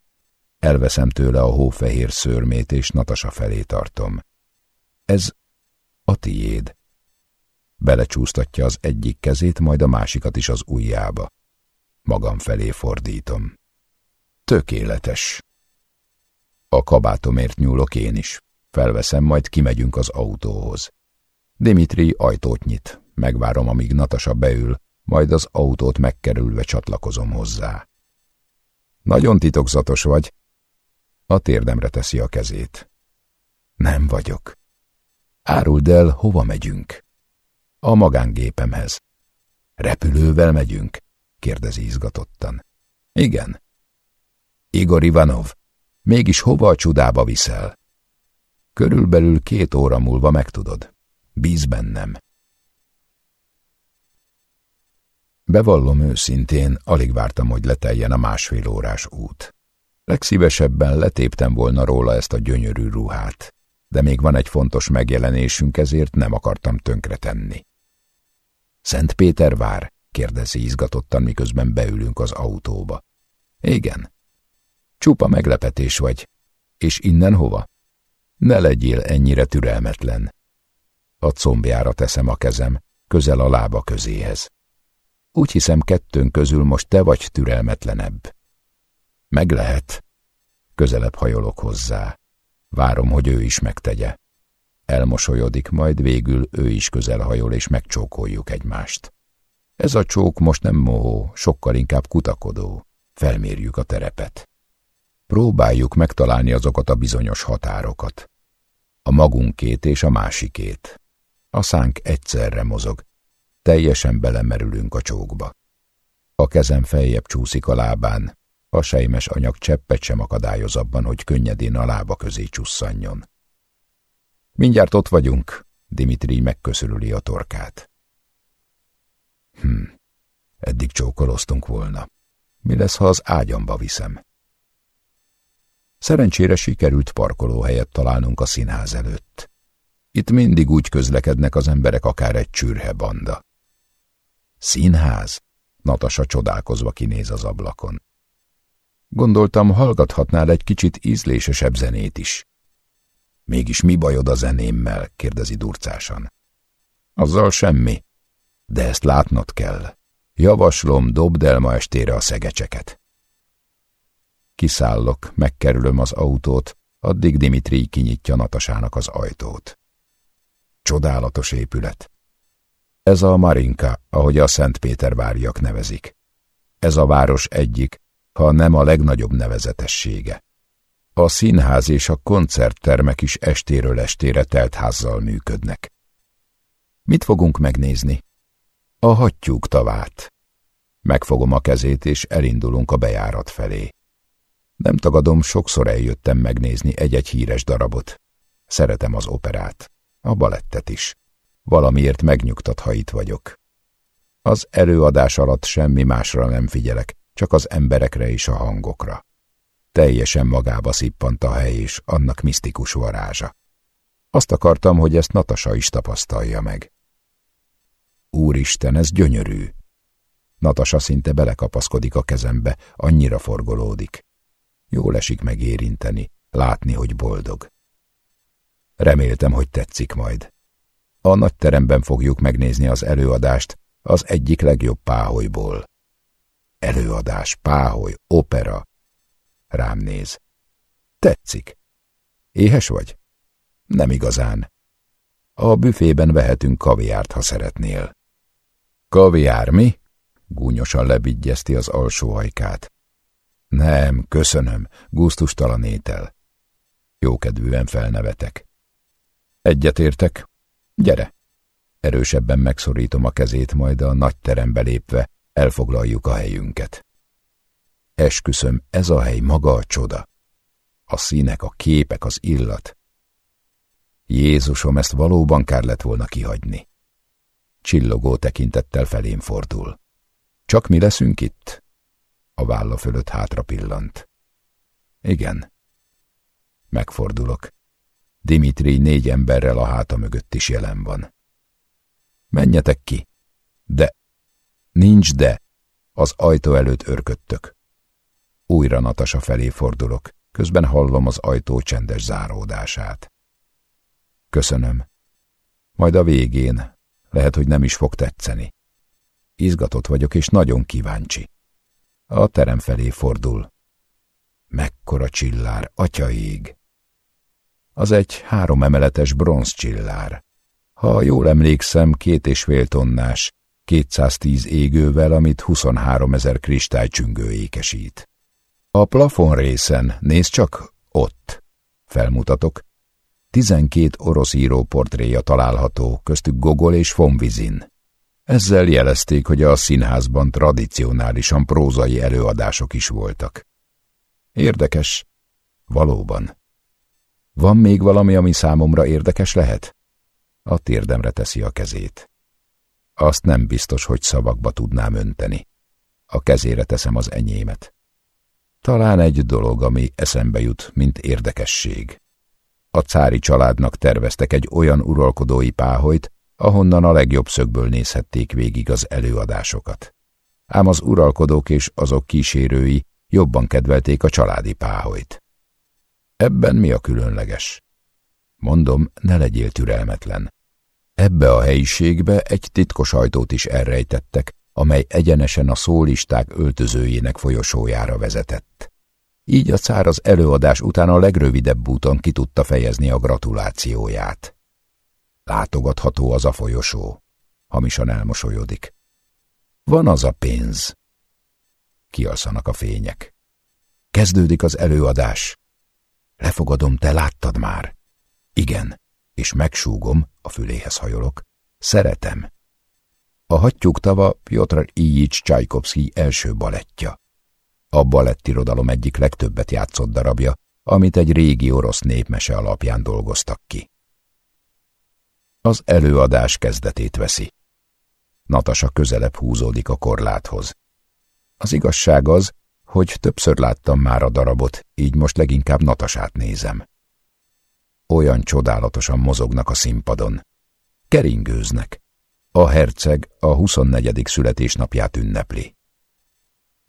Speaker 1: Elveszem tőle a hófehér szőrmét, és Natasa felé tartom. Ez a tiéd. Belecsúsztatja az egyik kezét, majd a másikat is az ujjába. Magam felé fordítom. Tökéletes. A kabátomért nyúlok én is. Felveszem, majd kimegyünk az autóhoz. Dimitri ajtót nyit. Megvárom, amíg Natasa beül, majd az autót megkerülve csatlakozom hozzá. Nagyon titokzatos vagy. A térdemre teszi a kezét. Nem vagyok. Áruld el, hova megyünk? A magángépemhez. Repülővel megyünk? kérdezi izgatottan. Igen. Igor Ivanov, mégis hova a csudába viszel? Körülbelül két óra múlva megtudod. Bíz bennem. Bevallom őszintén, alig vártam, hogy leteljen a másfél órás út. Legszívesebben letéptem volna róla ezt a gyönyörű ruhát, de még van egy fontos megjelenésünk, ezért nem akartam tönkretenni. Szent Péter vár? kérdezi izgatottan, miközben beülünk az autóba. Igen. Csupa meglepetés vagy. És innen hova? Ne legyél ennyire türelmetlen. A combjára teszem a kezem, közel a lába közéhez. Úgy hiszem, kettőnk közül most te vagy türelmetlenebb. Meg lehet. Közelebb hajolok hozzá. Várom, hogy ő is megtegye. Elmosolyodik, majd végül ő is közel hajol, és megcsókoljuk egymást. Ez a csók most nem mohó, sokkal inkább kutakodó. Felmérjük a terepet. Próbáljuk megtalálni azokat a bizonyos határokat. A magunkét és a másikét. A szánk egyszerre mozog. Teljesen belemerülünk a csókba. A kezem feljebb csúszik a lábán, a sejmes anyag cseppet sem akadályoz abban, hogy könnyedén a lába közé csusszanjon. Mindjárt ott vagyunk, Dimitri megköszörüli a torkát. Hm, eddig csókoloztunk volna. Mi lesz, ha az ágyamba viszem? Szerencsére sikerült parkolóhelyet találnunk a színház előtt. Itt mindig úgy közlekednek az emberek, akár egy csürhe banda. Színház? Natasa csodálkozva kinéz az ablakon. Gondoltam, hallgathatnál egy kicsit ízlésesebb zenét is. Mégis mi bajod a zenémmel? kérdezi durcásan. Azzal semmi, de ezt látnod kell. Javaslom, dobd el ma estére a szegecseket. Kiszállok, megkerülöm az autót, addig Dimitri kinyitja Natasának az ajtót. Csodálatos épület. Ez a Marinka, ahogy a Szentpéterváriak nevezik. Ez a város egyik, ha nem a legnagyobb nevezetessége. A színház és a koncerttermek is estéről estére telt házzal működnek. Mit fogunk megnézni? A hattyúk tavát. Megfogom a kezét, és elindulunk a bejárat felé. Nem tagadom, sokszor eljöttem megnézni egy-egy híres darabot, Szeretem az operát, a balettet is. Valamiért megnyugtat, ha itt vagyok. Az előadás alatt semmi másra nem figyelek, csak az emberekre és a hangokra. Teljesen magába szippant a hely és annak misztikus varázsa. Azt akartam, hogy ezt Natasa is tapasztalja meg. Úristen, ez gyönyörű! Natasa szinte belekapaszkodik a kezembe, annyira forgolódik. Jól esik megérinteni, látni, hogy boldog. Reméltem, hogy tetszik majd. A nagy teremben fogjuk megnézni az előadást az egyik legjobb páholyból. Előadás, páholy, opera. Rám néz. Tetszik. Éhes vagy? Nem igazán. A büfében vehetünk kaviárt, ha szeretnél. Kaviár, mi? Gúnyosan lebigyezti az alsó ajkát. Nem, köszönöm, gusztustalan étel. Jókedvűen felnevetek. Egyetértek. Gyere. Erősebben megszorítom a kezét, majd a nagy terembe lépve elfoglaljuk a helyünket. Esküszöm, ez a hely maga a csoda. A színek, a képek, az illat. Jézusom, ezt valóban kár lett volna kihagyni. Csillogó tekintettel felém fordul. Csak mi leszünk itt? A válla fölött hátra pillant. Igen. Megfordulok. Dimitri négy emberrel a háta mögött is jelen van. Menjetek ki. De. Nincs de. Az ajtó előtt örködtök. Újra Natasa felé fordulok, közben hallom az ajtó csendes záródását. Köszönöm. Majd a végén, lehet, hogy nem is fog tetszeni. Izgatott vagyok, és nagyon kíváncsi. A terem felé fordul. Mekkora csillár, atyaig! Az egy három emeletes bronz csillár. Ha jól emlékszem, két és fél tonnás, 210 égővel, amit 23 ezer kristálycsüngő ékesít. A plafon részen, nézd csak, ott, felmutatok, tizenkét orosz író portréja található, köztük Gogol és Fonvizin. Ezzel jelezték, hogy a színházban tradicionálisan prózai előadások is voltak. Érdekes. Valóban. Van még valami, ami számomra érdekes lehet? A térdemre teszi a kezét. Azt nem biztos, hogy szavakba tudnám önteni. A kezére teszem az enyémet. Talán egy dolog, ami eszembe jut, mint érdekesség. A cári családnak terveztek egy olyan uralkodói páholyt, ahonnan a legjobb szögből nézhették végig az előadásokat. Ám az uralkodók és azok kísérői jobban kedvelték a családi páholyt. Ebben mi a különleges? Mondom, ne legyél türelmetlen. Ebbe a helyiségbe egy titkos ajtót is elrejtettek, amely egyenesen a szólisták öltözőjének folyosójára vezetett. Így a cár az előadás után a legrövidebb úton ki tudta fejezni a gratulációját. Látogatható az a folyosó. Hamisan elmosolyodik. Van az a pénz. Kialszanak a fények. Kezdődik az előadás. Lefogadom, te láttad már. Igen, és megsúgom, a füléhez hajolok. Szeretem. A hattyúk tava Piotr Ijics Csajkovszki első balettja. A balettirodalom egyik legtöbbet játszott darabja, amit egy régi orosz népmese alapján dolgoztak ki. Az előadás kezdetét veszi. Natasa közelebb húzódik a korláthoz. Az igazság az, hogy többször láttam már a darabot, így most leginkább Natasát nézem. Olyan csodálatosan mozognak a színpadon. Keringőznek. A herceg a 24. születésnapját ünnepli.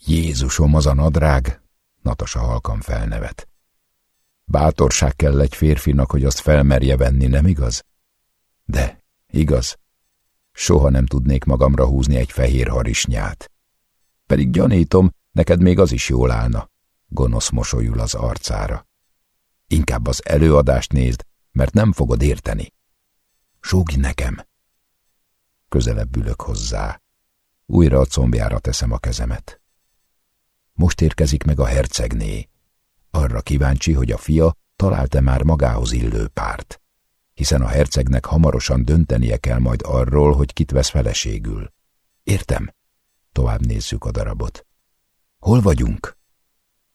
Speaker 1: Jézusom, az a nadrág! Natasa halkan felnevet. Bátorság kell egy férfinak, hogy azt felmerje venni, nem igaz? De, igaz. Soha nem tudnék magamra húzni egy fehér harisnyát. Pedig gyanítom, neked még az is jól állna. Gonosz mosolyul az arcára. Inkább az előadást nézd, mert nem fogod érteni. Súgj nekem! Közelebb ülök hozzá. Újra a combjára teszem a kezemet. Most érkezik meg a hercegné. Arra kíváncsi, hogy a fia talált-e már magához illő párt hiszen a hercegnek hamarosan döntenie kell majd arról, hogy kit vesz feleségül. Értem? Tovább nézzük a darabot. Hol vagyunk?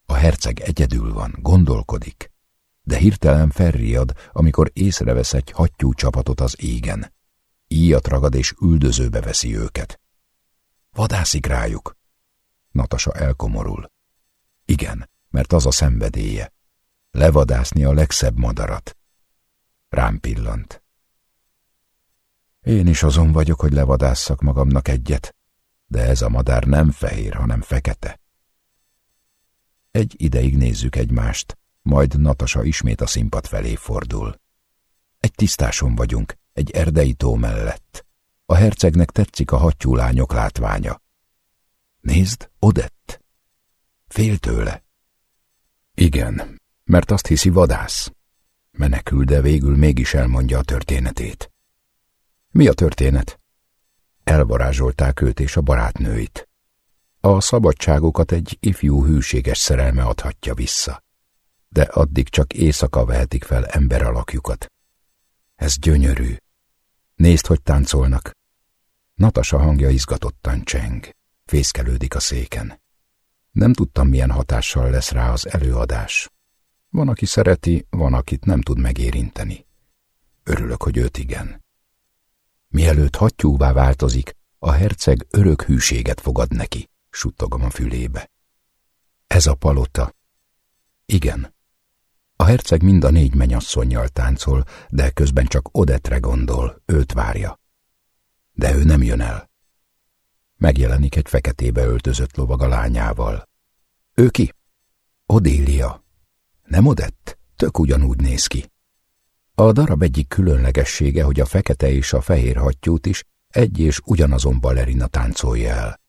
Speaker 1: A herceg egyedül van, gondolkodik. de hirtelen felriad, amikor észrevesz egy hattyú csapatot az égen. Íjat ragad és üldözőbe veszi őket. Vadászik rájuk. Natasa elkomorul. Igen, mert az a szenvedélye. Levadászni a legszebb madarat. Rám pillant. Én is azon vagyok, hogy levadásszak magamnak egyet, de ez a madár nem fehér, hanem fekete. Egy ideig nézzük egymást, majd Natasa ismét a színpad felé fordul. Egy tisztáson vagyunk, egy erdei tó mellett. A hercegnek tetszik a hattyúlányok látványa. Nézd, Odett! Fél tőle. Igen, mert azt hiszi vadász. Menekül, de végül mégis elmondja a történetét. Mi a történet? Elvarázsolták őt és a barátnőit. A szabadságokat egy ifjú hűséges szerelme adhatja vissza. De addig csak éjszaka vehetik fel ember alakjukat. Ez gyönyörű. Nézd, hogy táncolnak. Natasa hangja izgatottan cseng. Fészkelődik a széken. Nem tudtam, milyen hatással lesz rá az előadás. Van, aki szereti, van, akit nem tud megérinteni. Örülök, hogy őt igen. Mielőtt hattyúvá változik, a herceg örök hűséget fogad neki, suttogom a fülébe. Ez a palota. Igen. A herceg mind a négy menyasszonyjal táncol, de közben csak Odetre gondol, őt várja. De ő nem jön el. Megjelenik egy feketébe öltözött lovag a lányával. Ő ki? Odélia. Nem Odett? Tök ugyanúgy néz ki. A darab egyik különlegessége, hogy a fekete és a fehér hattyút is egy és ugyanazon balerina táncolja el.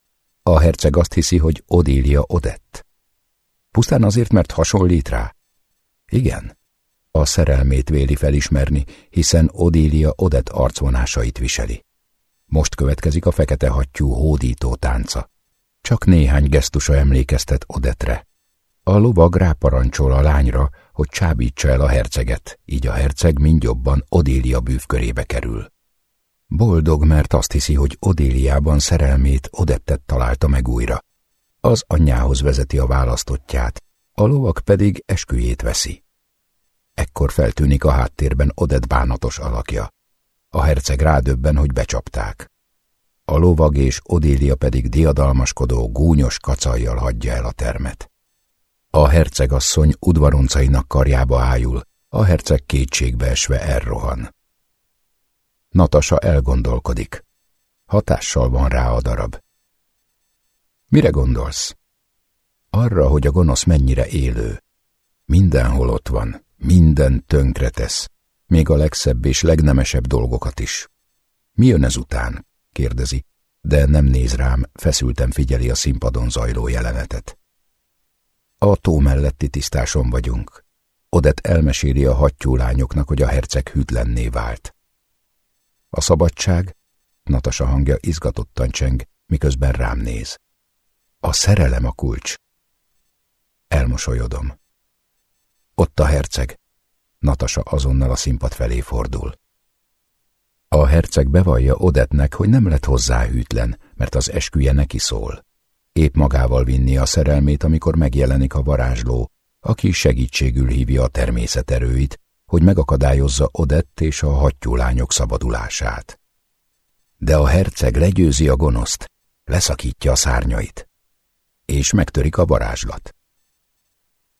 Speaker 1: A herceg azt hiszi, hogy Odélia Odett. Pusztán azért, mert hasonlít rá? Igen. A szerelmét véli felismerni, hiszen Odélia Odett arcvonásait viseli. Most következik a fekete hattyú hódító tánca. Csak néhány gesztusa emlékeztet Odetre. A lovag ráparancsol a lányra, hogy csábítsa el a herceget, így a herceg mind jobban Odélia bűvkörébe kerül. Boldog, mert azt hiszi, hogy Odéliában szerelmét Odettet találta meg újra. Az anyjához vezeti a választottját, a lovak pedig esküjét veszi. Ekkor feltűnik a háttérben Odett bánatos alakja. A herceg rádöbben, hogy becsapták. A lovag és Odélia pedig diadalmaskodó, gúnyos kacajjal hagyja el a termet. A hercegasszony udvaroncainak karjába ájul, a herceg kétségbe esve elrohan. Natasa elgondolkodik. Hatással van rá a darab. Mire gondolsz? Arra, hogy a gonosz mennyire élő. Mindenhol ott van, minden tönkretesz, még a legszebb és legnemesebb dolgokat is. Mi jön ezután? kérdezi, de nem néz rám, feszülten figyeli a színpadon zajló jelenetet. A tó melletti tisztáson vagyunk. Odet elmeséli a hattyúlányoknak, hogy a herceg hűtlenné vált. A szabadság, Natasa hangja izgatottan cseng, miközben rám néz. A szerelem a kulcs. Elmosolyodom. Ott a herceg. Natasa azonnal a színpad felé fordul. A herceg bevallja Odetnek, hogy nem lett hozzá hűtlen, mert az esküje neki szól. Épp magával vinni a szerelmét, amikor megjelenik a varázsló, aki segítségül hívja a természet erőit, hogy megakadályozza Odett és a hattyúlányok szabadulását. De a herceg legyőzi a gonoszt, leszakítja a szárnyait, és megtörik a varázslat.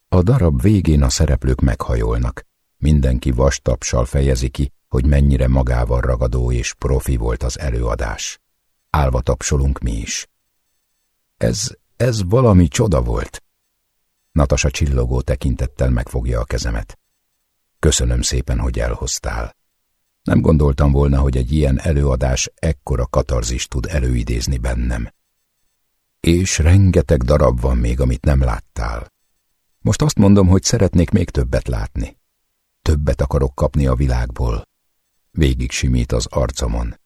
Speaker 1: A darab végén a szereplők meghajolnak, mindenki vastapsal fejezi ki, hogy mennyire magával ragadó és profi volt az előadás. Álva tapsolunk mi is. Ez, ez valami csoda volt. Natasa csillogó tekintettel megfogja a kezemet. Köszönöm szépen, hogy elhoztál. Nem gondoltam volna, hogy egy ilyen előadás ekkora katarzist tud előidézni bennem. És rengeteg darab van még, amit nem láttál. Most azt mondom, hogy szeretnék még többet látni. Többet akarok kapni a világból. Végig simít az arcomon.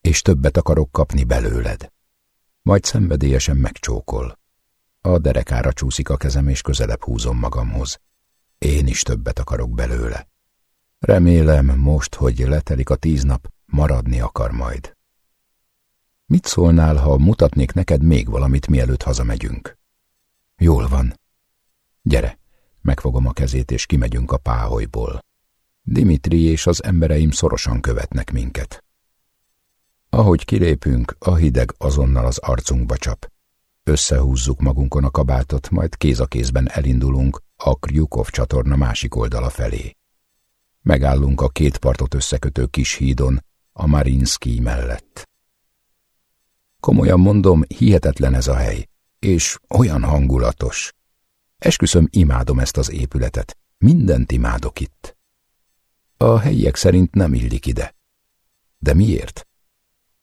Speaker 1: És többet akarok kapni belőled. Majd szenvedélyesen megcsókol. A derekára csúszik a kezem, és közelebb húzom magamhoz. Én is többet akarok belőle. Remélem most, hogy letelik a tíz nap, maradni akar majd. Mit szólnál, ha mutatnék neked még valamit, mielőtt hazamegyünk? Jól van. Gyere, Megfogom a kezét, és kimegyünk a páholyból. Dimitri és az embereim szorosan követnek minket. Ahogy kilépünk, a hideg azonnal az arcunkba csap. Összehúzzuk magunkon a kabátot, majd kéz a kézben elindulunk a Kryukov csatorna másik oldala felé. Megállunk a két partot összekötő kis hídon, a Marinski mellett. Komolyan mondom, hihetetlen ez a hely, és olyan hangulatos. Esküszöm, imádom ezt az épületet, mindent imádok itt. A helyiek szerint nem illik ide. De miért?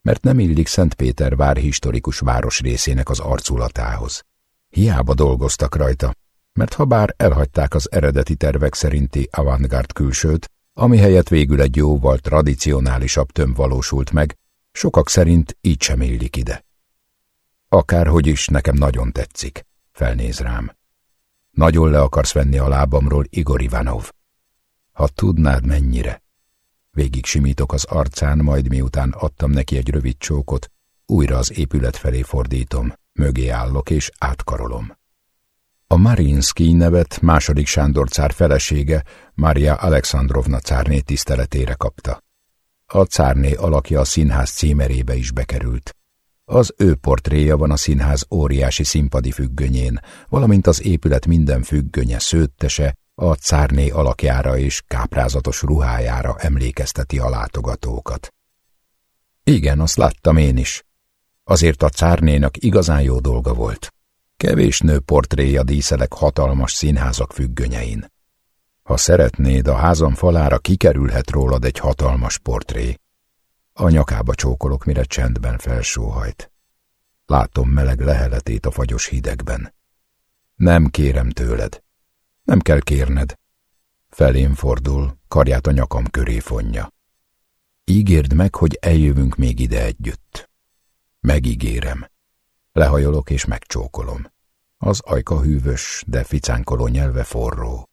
Speaker 1: Mert nem illik Szentpétervár historikus város részének az arculatához. Hiába dolgoztak rajta, mert ha bár elhagyták az eredeti tervek szerinti avantgárd külsőt, ami helyett végül egy jóval tradicionálisabb tömb valósult meg, sokak szerint így sem illik ide. Akárhogy is, nekem nagyon tetszik, felnéz rám. Nagyon le akarsz venni a lábamról, Igor Ivanov. Ha tudnád, mennyire. Végig simítok az arcán, majd miután adtam neki egy rövid csókot, újra az épület felé fordítom, mögé állok és átkarolom. A Marinski nevet második Sándor cár felesége, Mária Alexandrovna cárné tiszteletére kapta. A cárné alakja a színház címerébe is bekerült. Az ő portréja van a színház óriási színpadi függönyén, valamint az épület minden függönye szőttese, a cárné alakjára és káprázatos ruhájára emlékezteti a látogatókat. Igen, azt láttam én is. Azért a cárnénak igazán jó dolga volt. Kevés nő portréja díszelek hatalmas színházak függönyein. Ha szeretnéd, a házam falára kikerülhet rólad egy hatalmas portré. A nyakába csókolok, mire csendben felsóhajt. Látom meleg leheletét a fagyos hidegben. Nem kérem tőled. Nem kell kérned. Felém fordul, karját a nyakam köré fonja. Ígérd meg, hogy eljövünk még ide együtt. Megígérem. Lehajolok és megcsókolom. Az ajka hűvös, de ficánkoló nyelve forró.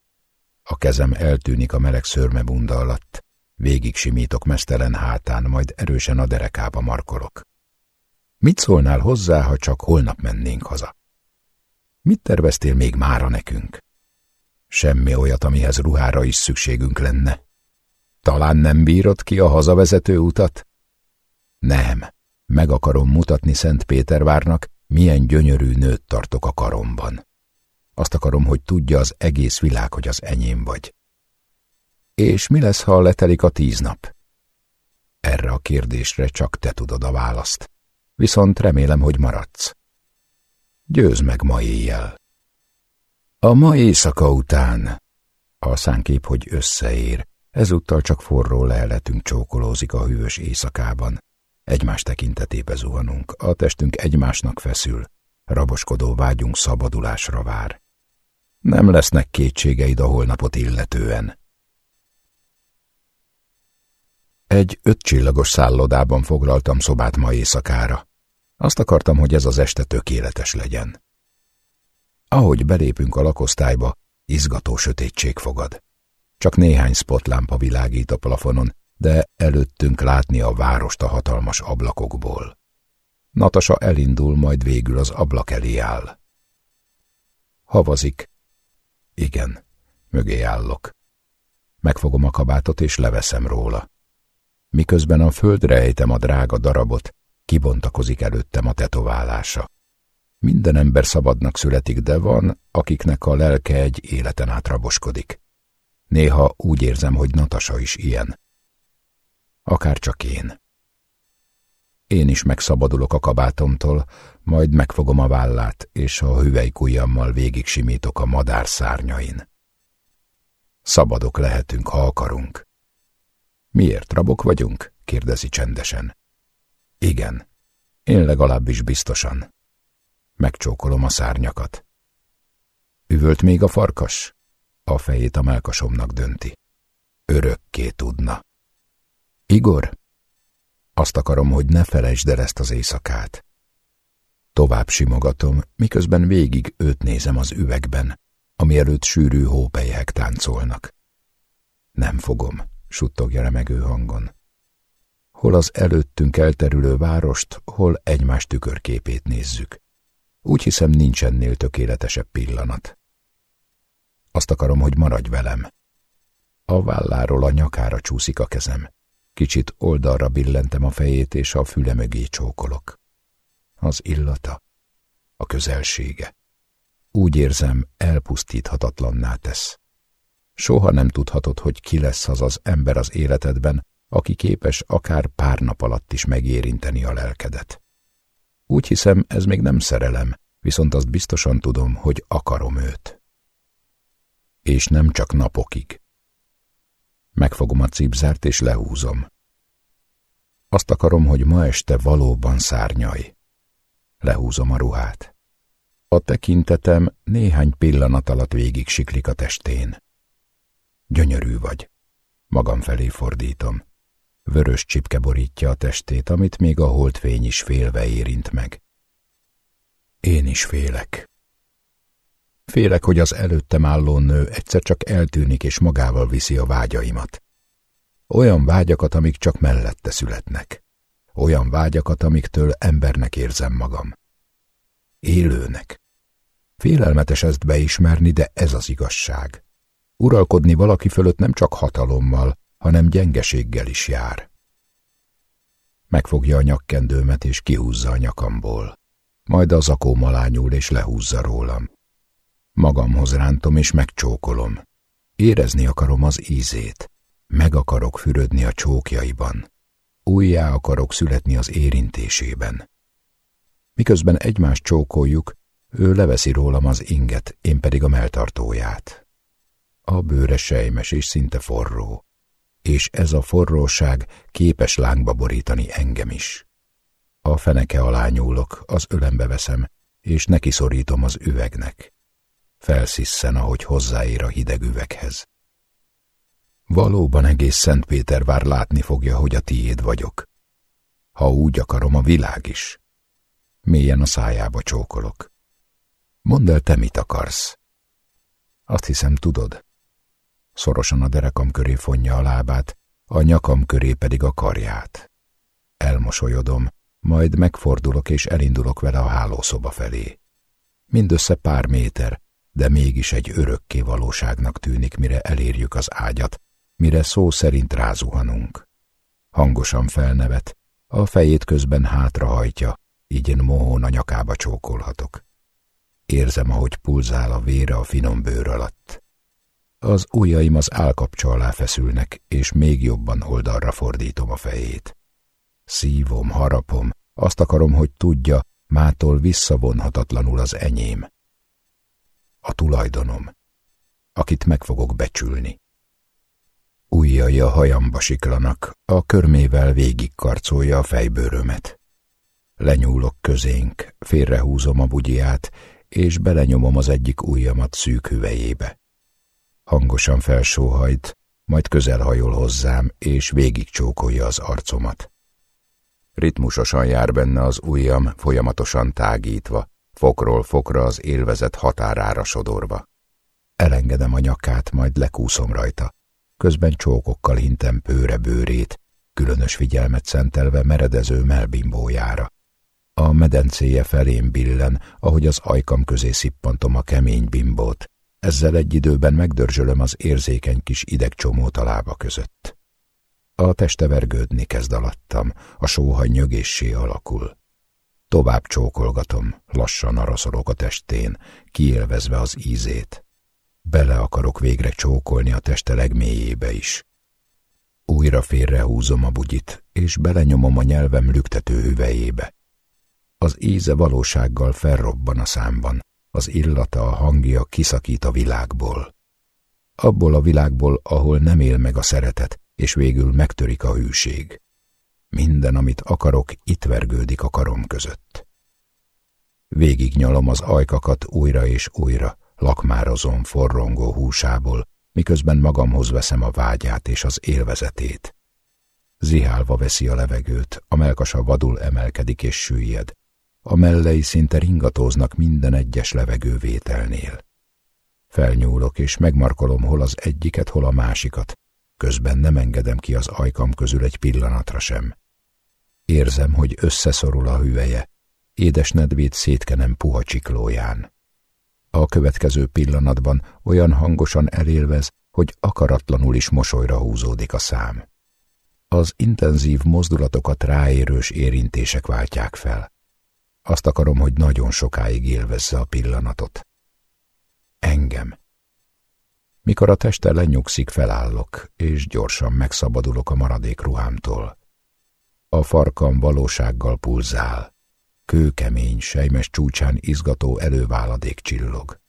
Speaker 1: A kezem eltűnik a meleg szörme bunda alatt. Végig simítok mesztelen hátán, majd erősen a derekába markolok. Mit szólnál hozzá, ha csak holnap mennénk haza? Mit terveztél még mára nekünk? Semmi olyat, amihez ruhára is szükségünk lenne. Talán nem bírod ki a hazavezető utat? Nem, meg akarom mutatni Szentpétervárnak, milyen gyönyörű nőt tartok a karomban. Azt akarom, hogy tudja az egész világ, hogy az enyém vagy. És mi lesz, ha letelik a tíz nap? Erre a kérdésre csak te tudod a választ. Viszont remélem, hogy maradsz. Győz meg ma éjjel. A ma éjszaka után a szánkép, hogy összeér, ezúttal csak forró leheletünk csókolózik a hűvös éjszakában. Egymás tekintetébe zuhanunk, a testünk egymásnak feszül, raboskodó vágyunk szabadulásra vár. Nem lesznek kétségeid a holnapot illetően. Egy ötcsillagos szállodában foglaltam szobát ma éjszakára. Azt akartam, hogy ez az este tökéletes legyen. Ahogy belépünk a lakosztályba, izgató sötétség fogad. Csak néhány spotlámpa világít a plafonon, de előttünk látni a várost a hatalmas ablakokból. Natasa elindul, majd végül az ablak elé áll. Havazik. Igen, mögé állok. Megfogom a kabátot és leveszem róla. Miközben a földre ejtem a drága darabot, kibontakozik előttem a tetoválása. Minden ember szabadnak születik, de van, akiknek a lelke egy életen át raboskodik. Néha úgy érzem, hogy Natasa is ilyen. Akár csak én. Én is megszabadulok a kabátomtól, majd megfogom a vállát, és a hüvelykujjammal végig simítok a madár szárnyain. Szabadok lehetünk, ha akarunk. Miért rabok vagyunk? kérdezi csendesen. Igen, én legalábbis biztosan. Megcsókolom a szárnyakat. Üvölt még a farkas? A fejét a melkasomnak dönti. Örökké tudna. Igor, azt akarom, hogy ne felejtsd el ezt az éjszakát. Tovább simogatom, miközben végig őt nézem az üvegben, ami előtt sűrű hópelyhek táncolnak. Nem fogom, suttogja remegő hangon. Hol az előttünk elterülő várost, hol egymás tükörképét nézzük. Úgy hiszem, nincs ennél tökéletesebb pillanat. Azt akarom, hogy maradj velem. A válláról a nyakára csúszik a kezem. Kicsit oldalra billentem a fejét, és a füle mögé csókolok. Az illata, a közelsége. Úgy érzem, elpusztíthatatlanná tesz. Soha nem tudhatod, hogy ki lesz az az ember az életedben, aki képes akár pár nap alatt is megérinteni a lelkedet. Úgy hiszem, ez még nem szerelem, viszont azt biztosan tudom, hogy akarom őt. És nem csak napokig. Megfogom a cipzárt és lehúzom. Azt akarom, hogy ma este valóban szárnyaj. Lehúzom a ruhát. A tekintetem néhány pillanat alatt végig siklik a testén. Gyönyörű vagy. Magam felé fordítom. Vörös csipke borítja a testét, amit még a holdfény is félve érint meg. Én is félek. Félek, hogy az előttem álló nő egyszer csak eltűnik és magával viszi a vágyaimat. Olyan vágyakat, amik csak mellette születnek. Olyan vágyakat, amiktől embernek érzem magam. Élőnek. Félelmetes ezt beismerni, de ez az igazság. Uralkodni valaki fölött nem csak hatalommal, hanem gyengeséggel is jár. Megfogja a nyakkendőmet és kihúzza a nyakamból. Majd az akó malányul és lehúzza rólam. Magamhoz rántom és megcsókolom. Érezni akarom az ízét. Meg akarok fürödni a csókjaiban. Újjá akarok születni az érintésében. Miközben egymást csókoljuk, ő leveszi rólam az inget, én pedig a melltartóját. A bőre sejmes és szinte forró, és ez a forróság képes lángba borítani engem is. A feneke alá nyúlok, az ölembe veszem, és neki szorítom az üvegnek. Felszisszen, ahogy hozzáér a hideg üveghez. Valóban egész Szentpétervár látni fogja, hogy a tiéd vagyok. Ha úgy akarom, a világ is. Mélyen a szájába csókolok. Mondd el, te mit akarsz? Azt hiszem, tudod. Szorosan a derekam köré fonja a lábát, a nyakam köré pedig a karját. Elmosolyodom, majd megfordulok és elindulok vele a hálószoba felé. Mindössze pár méter, de mégis egy örökké valóságnak tűnik, mire elérjük az ágyat, mire szó szerint rázuhanunk. Hangosan felnevet, a fejét közben hátrahajtja, így én mohón a nyakába csókolhatok. Érzem, ahogy pulzál a vére a finom bőr alatt. Az ujjaim az állkapcsa alá feszülnek, és még jobban oldalra fordítom a fejét. Szívom, harapom, azt akarom, hogy tudja, mától visszavonhatatlanul az enyém. A tulajdonom, akit meg fogok becsülni. Ujjai a hajamba siklanak, a körmével végigkarcolja a fejbőrömet. Lenyúlok közénk, félrehúzom a bugyját, és belenyomom az egyik ujjamat szűk hüvelyébe. Hangosan felsóhajt, majd közelhajol hozzám, és végigcsókolja az arcomat. Ritmusosan jár benne az ujjam, folyamatosan tágítva, fokról fokra az élvezet határára sodorva. Elengedem a nyakát, majd lekúszom rajta. Közben csókokkal hintem pőre bőrét, különös figyelmet szentelve meredező melbimbójára. A medencéje felén billen, ahogy az ajkam közé szippantom a kemény bimbót, ezzel egy időben megdörzsölöm az érzékeny kis idegcsomót a lába között. A teste vergődni kezd alattam, a sóhaj nyögéssé alakul. Tovább csókolgatom, lassan araszolok a testén, kiélvezve az ízét. Bele akarok végre csókolni a teste legmélyébe is. Újra félrehúzom a bugyit, és belenyomom a nyelvem lüktető hüvejébe. Az íze valósággal felrobban a számban, az illata, a hangja kiszakít a világból. Abból a világból, ahol nem él meg a szeretet, és végül megtörik a hűség. Minden, amit akarok, itt vergődik a karom között. Végignyalom az ajkakat újra és újra, lakmározom forrongó húsából, miközben magamhoz veszem a vágyát és az élvezetét. Zihálva veszi a levegőt, a melkasa vadul emelkedik és süllyed. A mellei szinte ringatóznak minden egyes levegővételnél. Felnyúlok és megmarkolom hol az egyiket, hol a másikat, közben nem engedem ki az ajkam közül egy pillanatra sem. Érzem, hogy összeszorul a hüveje, édes nedvét szétkenem puha csiklóján. A következő pillanatban olyan hangosan elélvez, hogy akaratlanul is mosolyra húzódik a szám. Az intenzív mozdulatokat ráérős érintések váltják fel. Azt akarom, hogy nagyon sokáig élvezze a pillanatot. Engem. Mikor a teste lenyugszik, felállok, és gyorsan megszabadulok a maradék ruhámtól. A farkam valósággal pulzál. Kőkemény, sejmes csúcsán izgató előváladék csillog.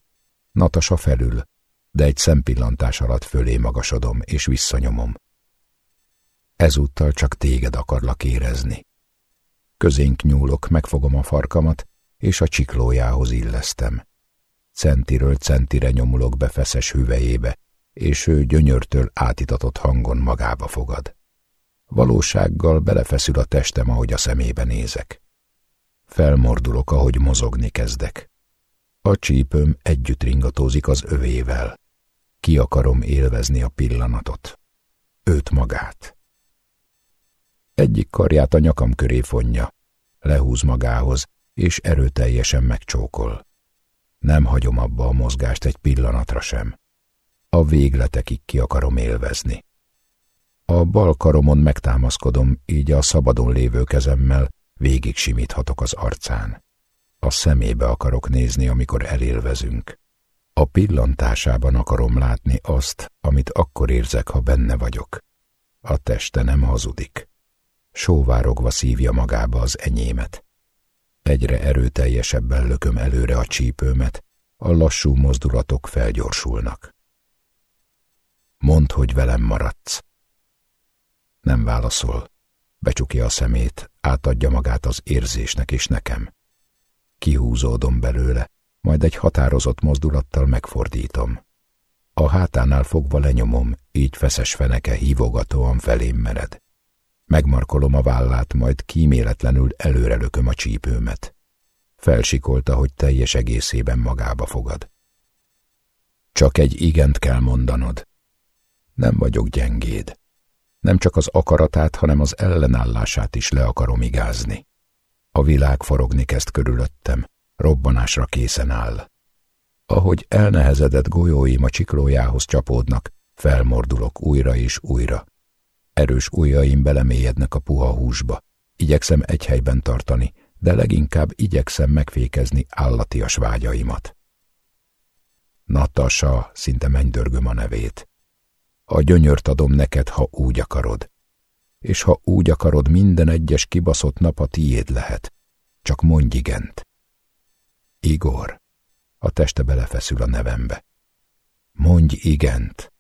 Speaker 1: Natasa felül, de egy szempillantás alatt fölé magasodom és visszanyomom. Ezúttal csak téged akarlak érezni. Közénk nyúlok, megfogom a farkamat, és a csiklójához illesztem. Centiről centire nyomulok be feszes hüvejébe, és ő gyönyörtől átitatott hangon magába fogad. Valósággal belefeszül a testem, ahogy a szemébe nézek. Felmordulok, ahogy mozogni kezdek. A csípőm együtt ringatózik az övével. Ki akarom élvezni a pillanatot. Őt magát. Egyik karját a nyakam köré fonja, lehúz magához, és erőteljesen megcsókol. Nem hagyom abba a mozgást egy pillanatra sem. A végletekig ki akarom élvezni. A bal karomon megtámaszkodom, így a szabadon lévő kezemmel végig simíthatok az arcán. A szemébe akarok nézni, amikor elélvezünk. A pillantásában akarom látni azt, amit akkor érzek, ha benne vagyok. A teste nem hazudik. Sóvárogva szívja magába az enyémet. Egyre erőteljesebben lököm előre a csípőmet, a lassú mozdulatok felgyorsulnak. Mondd, hogy velem maradsz. Nem válaszol. Becsukja a szemét, átadja magát az érzésnek és nekem. Kihúzódom belőle, majd egy határozott mozdulattal megfordítom. A hátánál fogva lenyomom, így feszes feneke hívogatóan felém mered. Megmarkolom a vállát, majd kíméletlenül előrelököm a csípőmet. Felsikolta, hogy teljes egészében magába fogad. Csak egy igent kell mondanod. Nem vagyok gyengéd. Nem csak az akaratát, hanem az ellenállását is le akarom igázni. A világ forogni kezd körülöttem, robbanásra készen áll. Ahogy elnehezedett golyóim a csiklójához csapódnak, felmordulok újra és újra. Erős ujjaim belemélyednek a puha húsba. Igyekszem egy helyben tartani, de leginkább igyekszem megfékezni állatias vágyaimat. Natasa, szinte mennydörgöm a nevét. A gyönyört adom neked, ha úgy akarod. És ha úgy akarod, minden egyes kibaszott nap a tiéd lehet. Csak mondj igent. Igor. A teste belefeszül a nevembe. Mondj igent.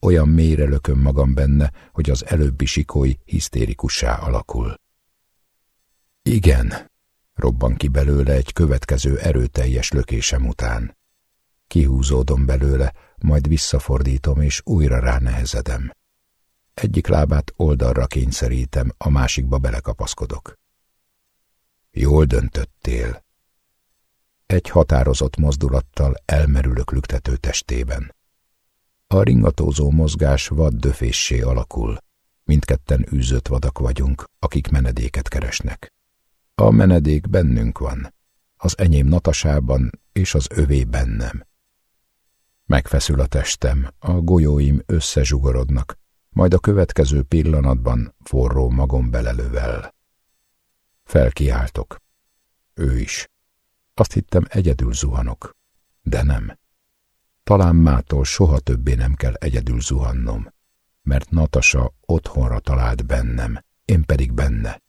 Speaker 1: Olyan mélyre lököm magam benne, hogy az előbbi sikoly hisztérikussá alakul. Igen, robban ki belőle egy következő erőteljes lökésem után. Kihúzódom belőle, majd visszafordítom, és újra ránehezedem. Egyik lábát oldalra kényszerítem, a másikba belekapaszkodok. Jól döntöttél. Egy határozott mozdulattal elmerülök lüktető testében. A ringatózó mozgás vad döféssé alakul. Mindketten űzött vadak vagyunk, akik menedéket keresnek. A menedék bennünk van, az enyém natasában és az övé bennem. Megfeszül a testem, a golyóim összezsugorodnak, majd a következő pillanatban forró magom belelővel. Felkiáltok. Ő is. Azt hittem egyedül zuhanok, de nem. Talán mától soha többé nem kell egyedül zuhannom, mert Natasa otthonra talált bennem, én pedig benne.